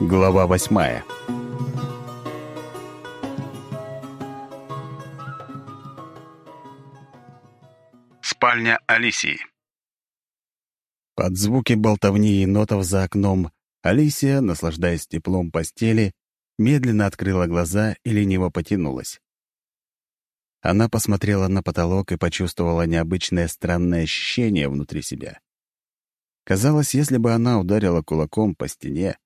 Глава восьмая Спальня Алисии Под звуки болтовни енотов за окном Алисия, наслаждаясь теплом постели, медленно открыла глаза и лениво потянулась. Она посмотрела на потолок и почувствовала необычное странное ощущение внутри себя. Казалось, если бы она ударила кулаком по стене,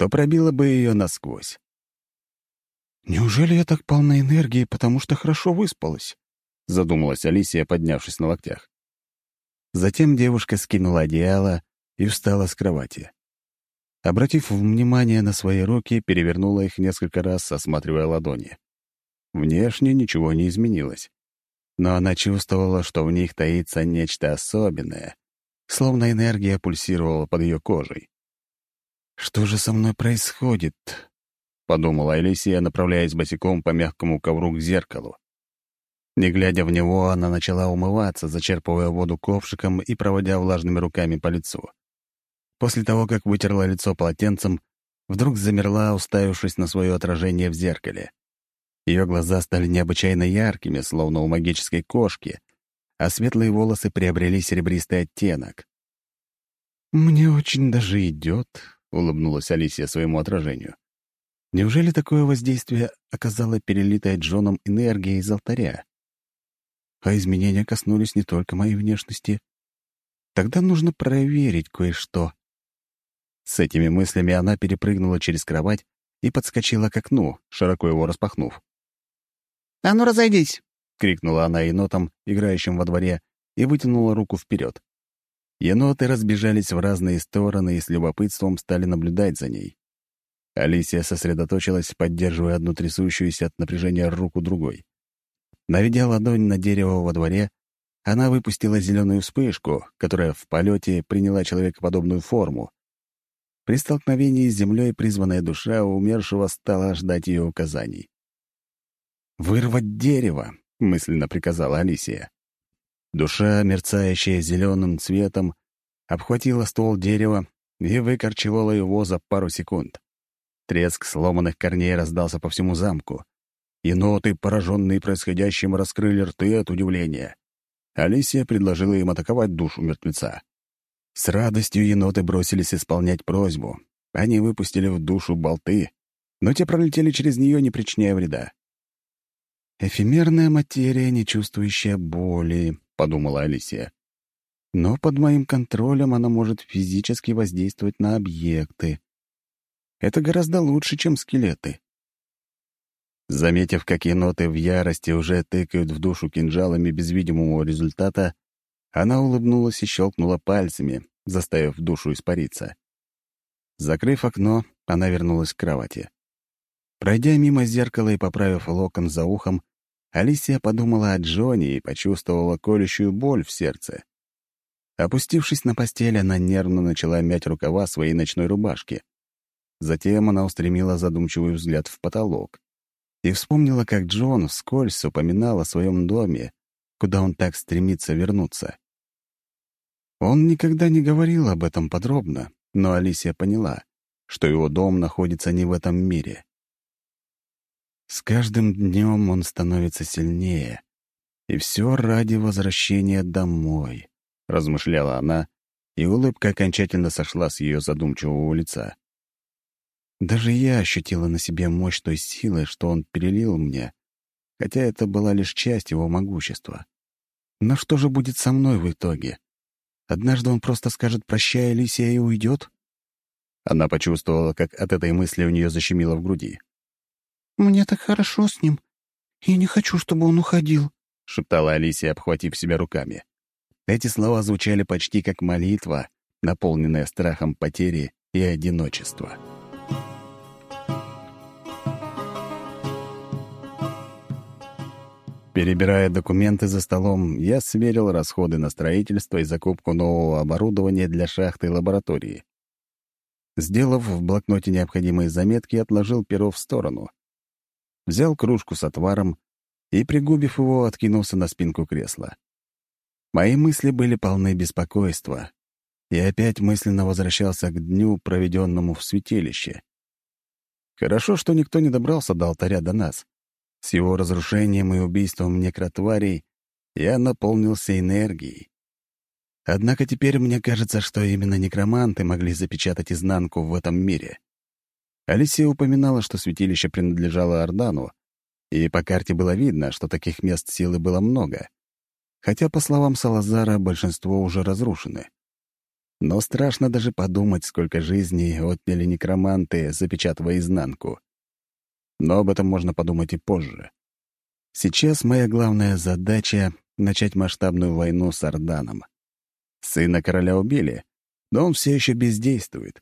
то пробила бы ее насквозь. «Неужели я так полна энергии, потому что хорошо выспалась?» — задумалась Алисия, поднявшись на локтях. Затем девушка скинула одеяло и встала с кровати. Обратив внимание на свои руки, перевернула их несколько раз, осматривая ладони. Внешне ничего не изменилось. Но она чувствовала, что в них таится нечто особенное, словно энергия пульсировала под ее кожей. «Что же со мной происходит?» — подумала Элисия, направляясь босиком по мягкому ковру к зеркалу. Не глядя в него, она начала умываться, зачерпывая воду ковшиком и проводя влажными руками по лицу. После того, как вытерла лицо полотенцем, вдруг замерла, уставившись на свое отражение в зеркале. Ее глаза стали необычайно яркими, словно у магической кошки, а светлые волосы приобрели серебристый оттенок. «Мне очень даже идет», — улыбнулась Алисия своему отражению. Неужели такое воздействие оказало перелитая Джоном энергия из алтаря? А изменения коснулись не только моей внешности. Тогда нужно проверить кое-что. С этими мыслями она перепрыгнула через кровать и подскочила к окну, широко его распахнув. «А ну, разойдись!» — крикнула она енотам, играющим во дворе, и вытянула руку вперед. Еноты разбежались в разные стороны и с любопытством стали наблюдать за ней. Алисия сосредоточилась, поддерживая одну трясущуюся от напряжения руку другой. Наведя ладонь на дерево во дворе, она выпустила зеленую вспышку, которая в полете приняла человекоподобную форму, при столкновении с землей призванная душа умершего стала ждать ее указаний. «Вырвать дерево!» — мысленно приказала Алисия. Душа, мерцающая зеленым цветом, обхватила ствол дерева и выкорчевала его за пару секунд. Треск сломанных корней раздался по всему замку. Еноты, пораженные происходящим, раскрыли рты от удивления. Алисия предложила им атаковать душу мертвеца. С радостью еноты бросились исполнять просьбу. Они выпустили в душу болты, но те пролетели через нее, не причиняя вреда. «Эфемерная материя, не чувствующая боли», — подумала Алисия. «Но под моим контролем она может физически воздействовать на объекты. Это гораздо лучше, чем скелеты». Заметив, как еноты в ярости уже тыкают в душу кинжалами без видимого результата, она улыбнулась и щелкнула пальцами, заставив душу испариться. Закрыв окно, она вернулась к кровати. Пройдя мимо зеркала и поправив локон за ухом, Алисия подумала о Джоне и почувствовала колющую боль в сердце. Опустившись на постель, она нервно начала мять рукава своей ночной рубашки. Затем она устремила задумчивый взгляд в потолок и вспомнила, как Джон вскользь упоминал о своем доме, куда он так стремится вернуться. Он никогда не говорил об этом подробно, но Алисия поняла, что его дом находится не в этом мире. С каждым днем он становится сильнее, и все ради возвращения домой, — размышляла она, и улыбка окончательно сошла с ее задумчивого лица. Даже я ощутила на себе мощь той силы, что он перелил мне, хотя это была лишь часть его могущества. Но что же будет со мной в итоге? Однажды он просто скажет «прощай, Алисия» и уйдет? Она почувствовала, как от этой мысли у нее защемило в груди. «Мне так хорошо с ним. Я не хочу, чтобы он уходил», — шептала Алисия, обхватив себя руками. Эти слова звучали почти как молитва, наполненная страхом потери и одиночества. Перебирая документы за столом, я сверил расходы на строительство и закупку нового оборудования для шахты и лаборатории. Сделав в блокноте необходимые заметки, отложил перо в сторону. Взял кружку с отваром и, пригубив его, откинулся на спинку кресла. Мои мысли были полны беспокойства. и опять мысленно возвращался к дню, проведенному в святилище. Хорошо, что никто не добрался до алтаря до нас. С его разрушением и убийством некротварей я наполнился энергией. Однако теперь мне кажется, что именно некроманты могли запечатать изнанку в этом мире. Алисия упоминала, что святилище принадлежало Ордану, и по карте было видно, что таких мест силы было много. Хотя, по словам Салазара, большинство уже разрушены. Но страшно даже подумать, сколько жизней отняли некроманты, запечатывая изнанку. Но об этом можно подумать и позже. Сейчас моя главная задача — начать масштабную войну с Орданом. Сына короля убили, но он все еще бездействует.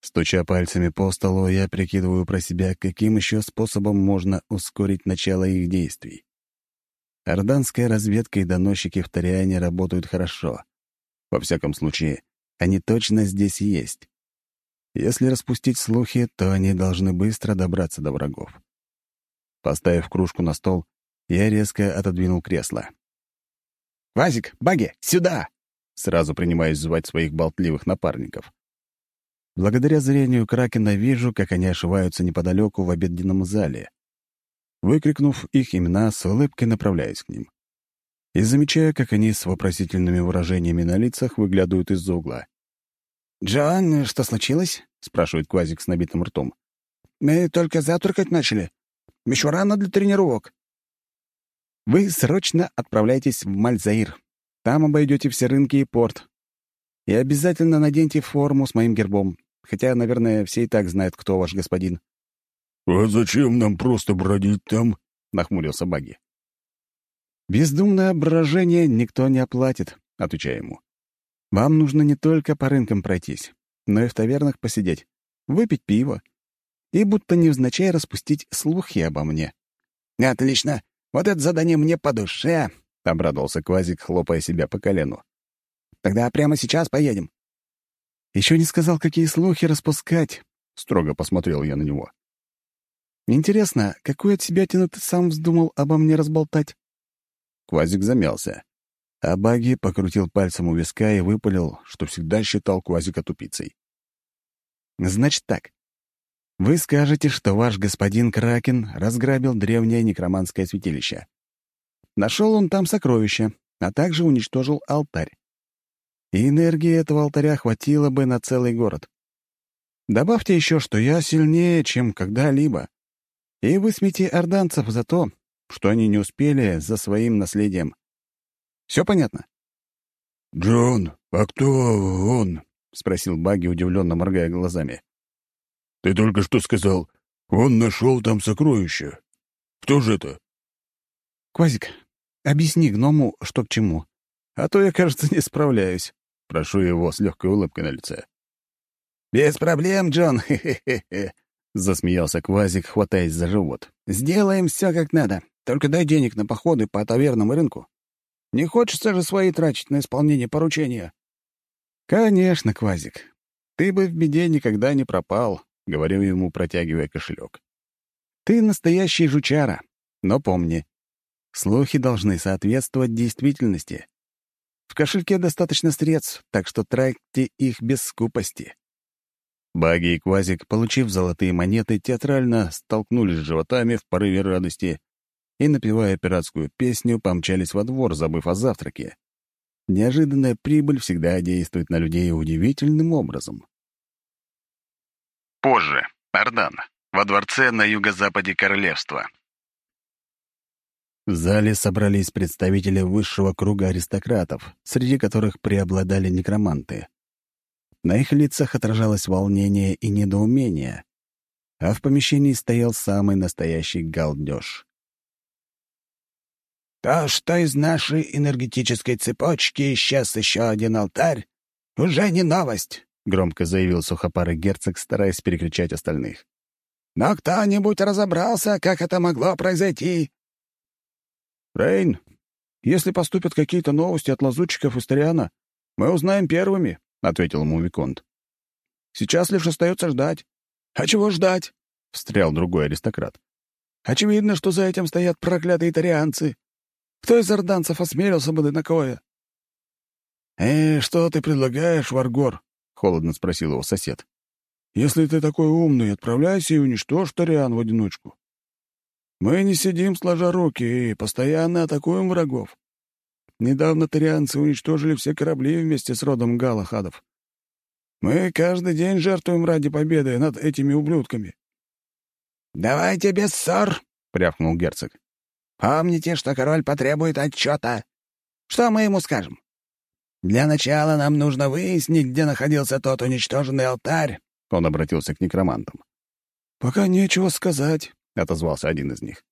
Стуча пальцами по столу, я прикидываю про себя, каким еще способом можно ускорить начало их действий. Орданская разведка и доносчики в Ториане работают хорошо. Во всяком случае, они точно здесь есть. Если распустить слухи, то они должны быстро добраться до врагов. Поставив кружку на стол, я резко отодвинул кресло. «Вазик, Баги, сюда!» Сразу принимаюсь звать своих болтливых напарников. Благодаря зрению Кракена вижу, как они ошиваются неподалеку в обеденном зале. Выкрикнув их имена, с улыбкой направляюсь к ним. И замечаю, как они с вопросительными выражениями на лицах выглядывают из-за угла. «Джоан, что случилось?» — спрашивает Квазик с набитым ртом. «Мы только завтракать начали. Еще рано для тренировок». «Вы срочно отправляйтесь в Мальзаир. Там обойдете все рынки и порт. И обязательно наденьте форму с моим гербом. Хотя, наверное, все и так знают, кто ваш господин». «А зачем нам просто бродить там?» — нахмурился Баги. «Бездумное брожение никто не оплатит», — отвечаю ему. «Вам нужно не только по рынкам пройтись, но и в тавернах посидеть, выпить пиво и будто невзначай распустить слухи обо мне». «Отлично! Вот это задание мне по душе!» — обрадовался Квазик, хлопая себя по колену. «Тогда прямо сейчас поедем». Еще не сказал, какие слухи распускать», — строго посмотрел я на него. «Интересно, какую от себя тяну ты сам вздумал обо мне разболтать?» Квазик замялся. А Баги покрутил пальцем у виска и выпалил, что всегда считал Квазика тупицей. «Значит так. Вы скажете, что ваш господин Кракен разграбил древнее некроманское святилище. Нашел он там сокровища, а также уничтожил алтарь. И энергии этого алтаря хватило бы на целый город. Добавьте еще, что я сильнее, чем когда-либо. И высмейте орданцев за то, что они не успели за своим наследием. Все понятно? «Джон, а кто он?» — спросил Багги, удивленно моргая глазами. «Ты только что сказал, он нашел там сокровища. Кто же это?» «Квазик, объясни гному, что к чему. А то я, кажется, не справляюсь». Прошу его с легкой улыбкой на лице. «Без проблем, Джон, хе-хе-хе», — засмеялся Квазик, хватаясь за живот. «Сделаем все как надо. Только дай денег на походы по тавернам и рынку. Не хочется же свои тратить на исполнение поручения». «Конечно, Квазик. Ты бы в беде никогда не пропал», — говорю ему, протягивая кошелек. «Ты настоящий жучара, но помни, слухи должны соответствовать действительности. В кошельке достаточно средств, так что тратьте их без скупости». Баги и Квазик, получив золотые монеты, театрально столкнулись с животами в порыве радости и, напевая пиратскую песню, помчались во двор, забыв о завтраке. Неожиданная прибыль всегда действует на людей удивительным образом. Позже. Ордан. Во дворце на юго-западе королевства. В зале собрались представители высшего круга аристократов, среди которых преобладали некроманты. На их лицах отражалось волнение и недоумение, а в помещении стоял самый настоящий галдеж. «То, что из нашей энергетической цепочки исчез еще один алтарь, уже не новость», — громко заявил сухопарый герцог, стараясь перекричать остальных. «Но кто-нибудь разобрался, как это могло произойти?» «Рейн, если поступят какие-то новости от лазутчиков из Ториана, мы узнаем первыми», — ответил ему Виконт. «Сейчас лишь остается ждать». «А чего ждать?» — встрял другой аристократ. «Очевидно, что за этим стоят проклятые тарианцы. Кто из орданцев осмелился бы на такое?» «Э, что ты предлагаешь, Варгор?» — холодно спросил его сосед. если ты такой умный, отправляйся и уничтожь Ториан в одиночку. Мы не сидим сложа руки и постоянно атакуем врагов. Недавно тарианцы уничтожили все корабли вместе с родом Галахадов. Мы каждый день жертвуем ради победы над этими ублюдками». «Давайте без ссор», — прявкнул герцог. «Помните, что король потребует отчета. Что мы ему скажем? Для начала нам нужно выяснить, где находился тот уничтоженный алтарь». Он обратился к некромантам. «Пока нечего сказать», — отозвался один из них.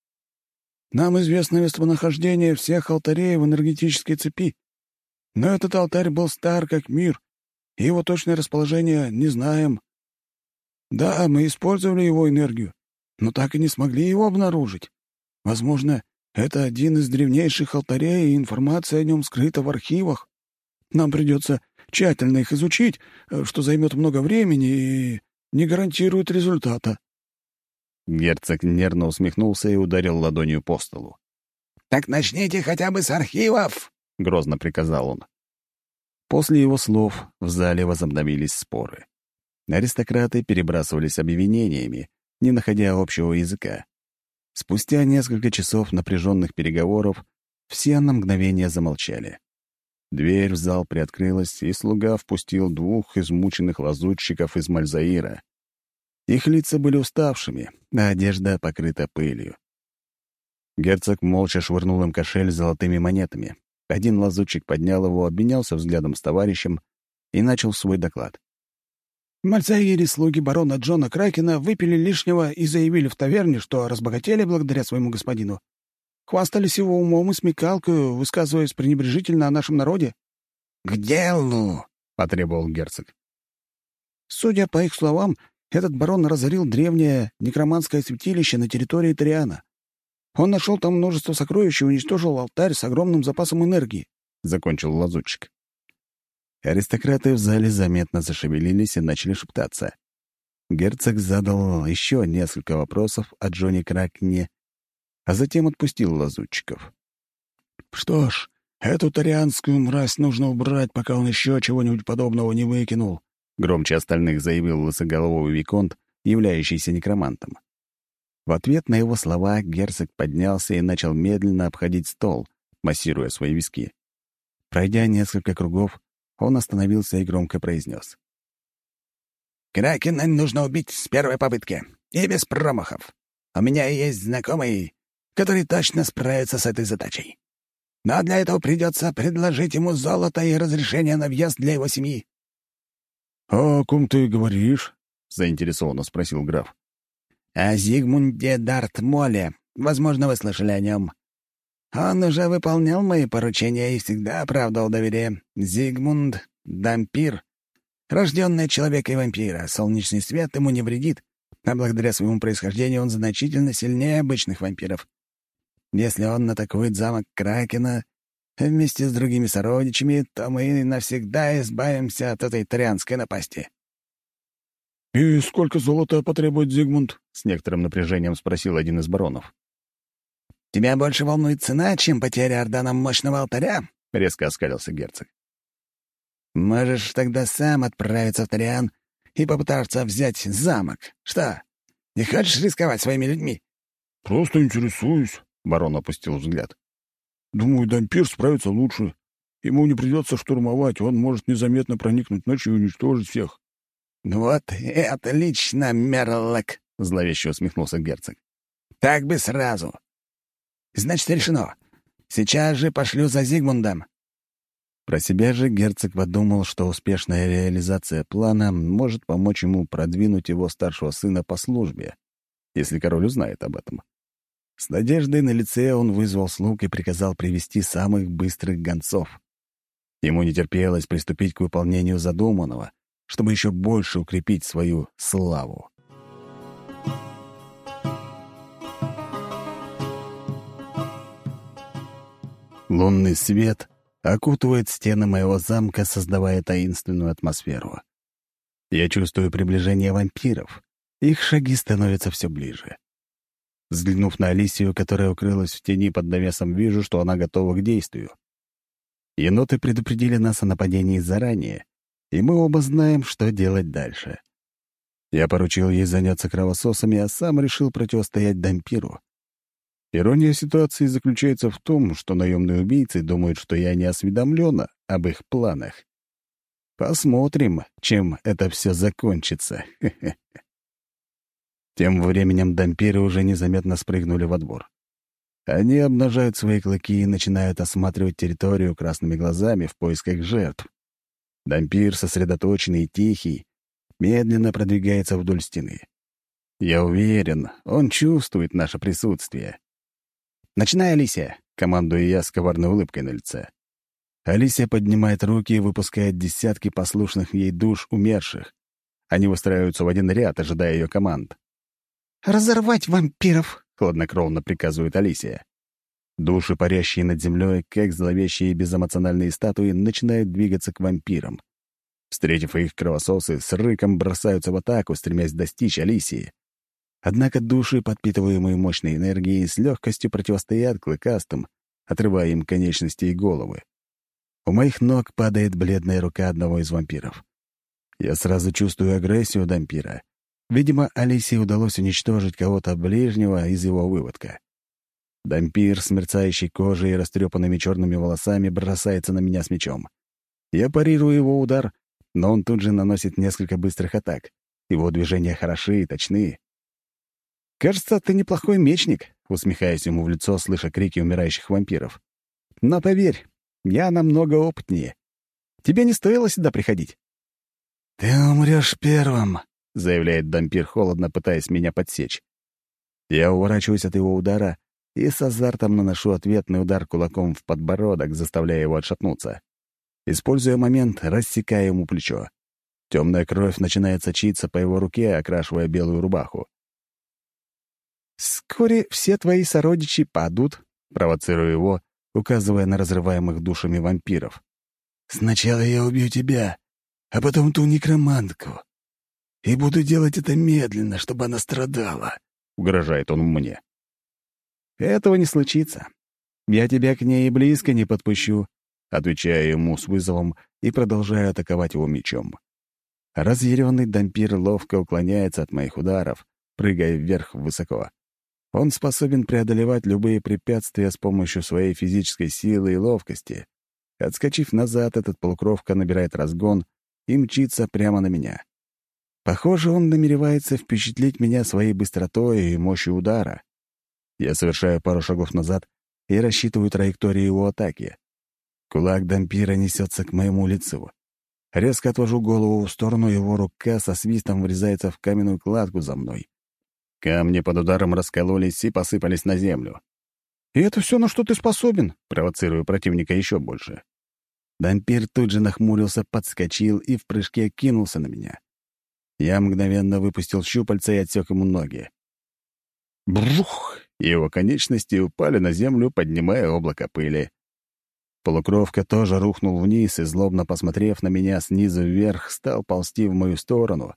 «Нам известно местонахождение всех алтарей в энергетической цепи. Но этот алтарь был стар как мир, и его точное расположение не знаем. Да, мы использовали его энергию, но так и не смогли его обнаружить. Возможно, это один из древнейших алтарей, и информация о нем скрыта в архивах. Нам придется тщательно их изучить, э, что займет много времени и не гарантирует результата». Герцог нервно усмехнулся и ударил ладонью по столу. «Так начните хотя бы с архивов!» — грозно приказал он. После его слов в зале возобновились споры. Аристократы перебрасывались обвинениями, не находя общего языка. Спустя несколько часов напряженных переговоров все на мгновение замолчали. Дверь в зал приоткрылась, и слуга впустил двух измученных лазутчиков из Мальзаира. Их лица были уставшими, а одежда покрыта пылью. Герцог молча швырнул им кошель с золотыми монетами. Один лазутчик поднял его, обменялся взглядом с товарищем и начал свой доклад. В Мальцаире слуги барона Джона Кракена выпили лишнего и заявили в таверне, что разбогатели благодаря своему господину. Хвастались его умом и смекалкой, высказываясь пренебрежительно о нашем народе. — К делу! — потребовал герцог. Судя по их словам, этот барон разорил древнее некроманское святилище на территории Ториана. Он нашел там множество сокровищ и уничтожил алтарь с огромным запасом энергии», — закончил лазутчик. Аристократы в зале заметно зашевелились и начали шептаться. Герцог задал еще несколько вопросов о Джонни Кракне, а затем отпустил лазутчиков. «Что ж, эту тарианскую мразь нужно убрать, пока он еще чего-нибудь подобного не выкинул», громче остальных заявил лысоголовый виконт, являющийся некромантом. В ответ на его слова герцог поднялся и начал медленно обходить стол, массируя свои виски. Пройдя несколько кругов, он остановился и громко произнес. «Кракена нужно убить с первой попытки, и без промахов. У меня есть знакомый, который точно справится с этой задачей. Но для этого придется предложить ему золото и разрешение на въезд для его семьи». «А «О ком ты говоришь?» — заинтересованно спросил граф о Зигмунде Дартмоле. Возможно, вы слышали о нем. Он уже выполнял мои поручения и всегда оправдывал доверие. Зигмунд — дампир. Рожденный человек и вампира. Солнечный свет ему не вредит, а благодаря своему происхождению он значительно сильнее обычных вампиров. Если он атакует замок Кракена вместе с другими сородичами, то мы навсегда избавимся от этой трианской напасти. «И сколько золота потребует Зигмунд?» — с некоторым напряжением спросил один из баронов. «Тебя больше волнует цена, чем потеря Орданом мощного алтаря?» — резко оскалился герцог. «Можешь тогда сам отправиться в Ториан и попытаться взять замок. Что, не хочешь рисковать своими людьми?» «Просто интересуюсь», — барон опустил взгляд. «Думаю, Дампир справится лучше. Ему не придется штурмовать, он может незаметно проникнуть ночью и уничтожить всех». «Вот и отлично, Мерлок!» — зловеще усмехнулся герцог. «Так бы сразу. Значит, решено. Сейчас же пошлю за Зигмундом». Про себя же герцог подумал, что успешная реализация плана может помочь ему продвинуть его старшего сына по службе, если король узнает об этом. С надеждой на лице он вызвал слуг и приказал привести самых быстрых гонцов. Ему не терпелось приступить к выполнению задуманного, чтобы еще больше укрепить свою славу. Лунный свет окутывает стены моего замка, создавая таинственную атмосферу. Я чувствую приближение вампиров. Их шаги становятся все ближе. Взглянув на Алисию, которая укрылась в тени под навесом, вижу, что она готова к действию. Еноты предупредили нас о нападении заранее, и мы оба знаем, что делать дальше. Я поручил ей заняться кровососами, а сам решил противостоять дампиру. Ирония ситуации заключается в том, что наемные убийцы думают, что я не осведомлен об их планах. Посмотрим, чем это все закончится. Тем временем дампиры уже незаметно спрыгнули во двор. Они обнажают свои клыки и начинают осматривать территорию красными глазами в поисках жертв. Дампир, сосредоточенный и тихий, медленно продвигается вдоль стены. Я уверен, он чувствует наше присутствие. «Начинай, Алисия!» — командую я с коварной улыбкой на лице. Алисия поднимает руки и выпускает десятки послушных ей душ умерших. Они выстраиваются в один ряд, ожидая ее команд. «Разорвать вампиров!» — хладнокровно приказывает Алисия. Души, парящие над землей, как зловещие безэмоциональные статуи, начинают двигаться к вампирам. Встретив их, кровососы с рыком бросаются в атаку, стремясь достичь Алисии. Однако души, подпитываемые мощной энергией, с легкостью противостоят клыкастым, отрывая им конечности и головы. У моих ног падает бледная рука одного из вампиров. Я сразу чувствую агрессию дампира. Видимо, Алисии удалось уничтожить кого-то ближнего из его выводка. Дампир с мерцающей кожей и растрепанными черными волосами бросается на меня с мечом. Я парирую его удар, но он тут же наносит несколько быстрых атак. Его движения хороши и точны. «Кажется, ты неплохой мечник», — усмехаясь ему в лицо, слыша крики умирающих вампиров. «Но поверь, я намного опытнее. Тебе не стоило сюда приходить». «Ты умрешь первым», — заявляет дампир холодно, пытаясь меня подсечь. Я уворачиваюсь от его удара и с азартом наношу ответный удар кулаком в подбородок, заставляя его отшатнуться. Используя момент, рассекая ему плечо. Темная кровь начинает сочиться по его руке, окрашивая белую рубаху. «Вскоре все твои сородичи падут», — провоцирую его, указывая на разрываемых душами вампиров. «Сначала я убью тебя, а потом ту некромантку. И буду делать это медленно, чтобы она страдала», — угрожает он мне. «Этого не случится. Я тебя к ней и близко не подпущу», — отвечаю ему с вызовом и продолжаю атаковать его мечом. Разъяренный дампир ловко уклоняется от моих ударов, прыгая вверх высоко. Он способен преодолевать любые препятствия с помощью своей физической силы и ловкости. Отскочив назад, этот полукровка набирает разгон и мчится прямо на меня. Похоже, он намеревается впечатлить меня своей быстротой и мощью удара. Я совершаю пару шагов назад и рассчитываю траекторию его атаки. Кулак дампира несется к моему лицу. Резко отвожу голову в сторону, его рука со свистом врезается в каменную кладку за мной. Камни под ударом раскололись и посыпались на землю. «И это все, на что ты способен?» — провоцирую противника еще больше. Дампир тут же нахмурился, подскочил и в прыжке кинулся на меня. Я мгновенно выпустил щупальца и отсек ему ноги. Брух! Его конечности упали на землю, поднимая облако пыли. Полукровка тоже рухнул вниз и, злобно посмотрев на меня снизу вверх, стал ползти в мою сторону,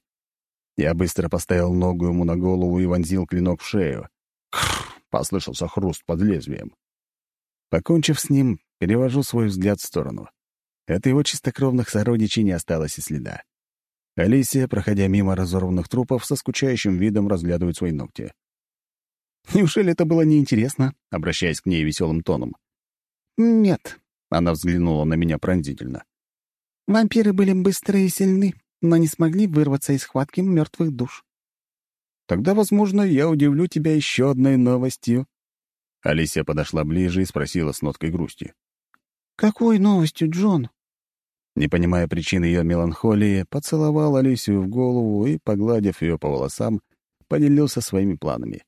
я быстро поставил ногу ему на голову и вонзил клинок в шею. Кррр! Послышался хруст под лезвием. Покончив с ним, перевожу свой взгляд в сторону. От его чистокровных сородичей не осталось и следа. Алисия, проходя мимо разорванных трупов, со скучающим видом разглядывает свои ногти. «Неужели это было неинтересно?» — обращаясь к ней веселым тоном. «Нет», — она взглянула на меня пронзительно. «Вампиры были быстрые и сильны, но не смогли вырваться из схватки мертвых душ. Тогда, возможно, я удивлю тебя еще одной новостью. Алисия подошла ближе и спросила с ноткой грусти. «Какой новостью, Джон?» Не понимая причины ее меланхолии, поцеловал Алисию в голову и, погладив ее по волосам, поделился своими планами.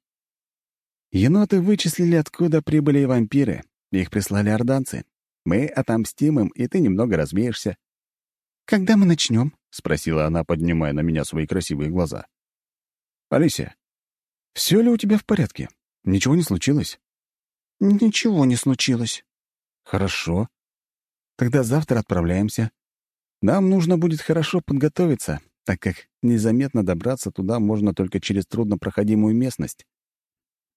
«Еноты вычислили, откуда прибыли вампиры. Их прислали орданцы. Мы отомстим им, и ты немного развеешься». «Когда мы начнем? — спросила она, поднимая на меня свои красивые глаза. «Алисия, все ли у тебя в порядке? Ничего не случилось?» «Ничего не случилось». «Хорошо. Тогда завтра отправляемся. Нам нужно будет хорошо подготовиться, так как незаметно добраться туда можно только через труднопроходимую местность.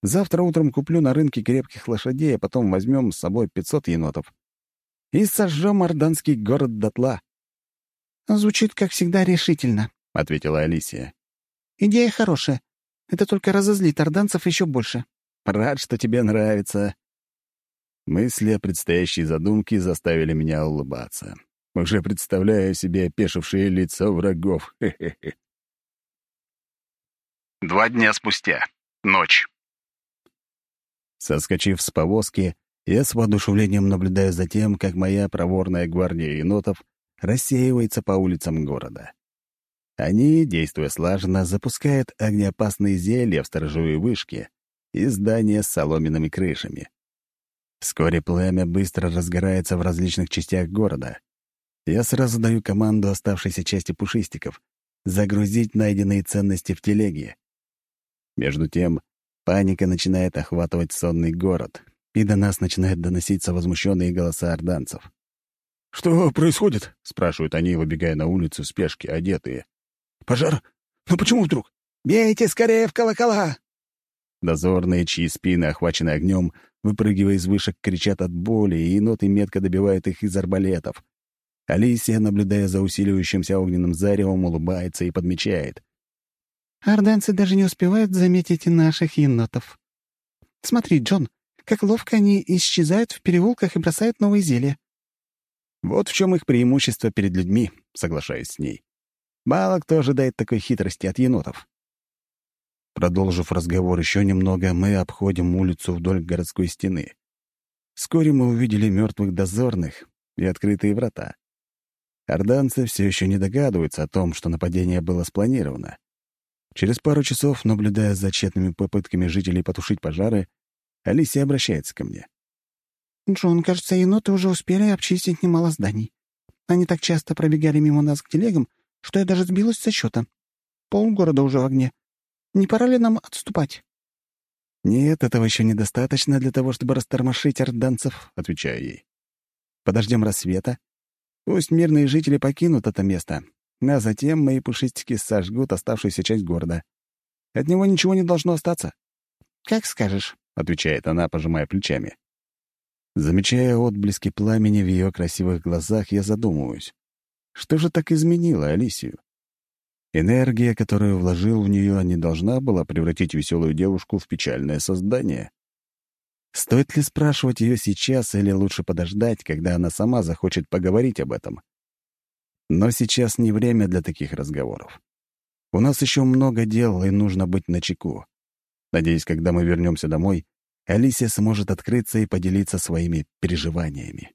Завтра утром куплю на рынке крепких лошадей, а потом возьмем с собой 500 енотов. И сожжем орданский город дотла. «Звучит, как всегда, решительно», — ответила Алисия. «Идея хорошая. Это только разозлит орданцев еще больше». «Рад, что тебе нравится». Мысли о предстоящей задумке заставили меня улыбаться. Уже представляю себе опешившие лица врагов. Хе -хе -хе. Два дня спустя. Ночь. Соскочив с повозки, я с воодушевлением наблюдаю за тем, как моя проворная гвардия енотов рассеивается по улицам города. Они, действуя слаженно, запускают огнеопасные зелья в сторожевые вышки и здания с соломенными крышами. Вскоре пламя быстро разгорается в различных частях города. Я сразу даю команду оставшейся части пушистиков загрузить найденные ценности в телеги. Между тем, паника начинает охватывать сонный город, и до нас начинают доноситься возмущенные голоса орданцев. «Что происходит?» — спрашивают они, выбегая на улицу в спешке, одетые. «Пожар? Ну почему вдруг?» «Бейте скорее в колокола!» Дозорные, чьи спины охвачены огнем, выпрыгивая из вышек, кричат от боли, и еноты метко добивают их из арбалетов. Алисия, наблюдая за усиливающимся огненным заревом, улыбается и подмечает. Орданцы даже не успевают заметить наших енотов. Смотри, Джон, как ловко они исчезают в переулках и бросают новые зелья. Вот в чем их преимущество перед людьми, соглашаясь с ней. Мало кто ожидает такой хитрости от енотов. Продолжив разговор еще немного, мы обходим улицу вдоль городской стены. Вскоре мы увидели мертвых дозорных и открытые врата. Орданцы все еще не догадываются о том, что нападение было спланировано. Через пару часов, наблюдая за тщетными попытками жителей потушить пожары, Алисия обращается ко мне. «Джон, кажется, еноты уже успели обчистить немало зданий. Они так часто пробегали мимо нас к телегам, что я даже сбилась со счета. Полгорода уже в огне. Не пора ли нам отступать?» «Нет, этого еще недостаточно для того, чтобы растормошить орданцев», — отвечаю ей. «Подождем рассвета. Пусть мирные жители покинут это место, а затем мои пушистики сожгут оставшуюся часть города. От него ничего не должно остаться». «Как скажешь», — отвечает она, пожимая плечами. Замечая отблески пламени в ее красивых глазах, я задумываюсь. Что же так изменило Алисию? Энергия, которую вложил в нее, не должна была превратить веселую девушку в печальное создание. Стоит ли спрашивать ее сейчас или лучше подождать, когда она сама захочет поговорить об этом? Но сейчас не время для таких разговоров. У нас еще много дел, и нужно быть начеку. Надеюсь, когда мы вернемся домой, Алисия сможет открыться и поделиться своими переживаниями.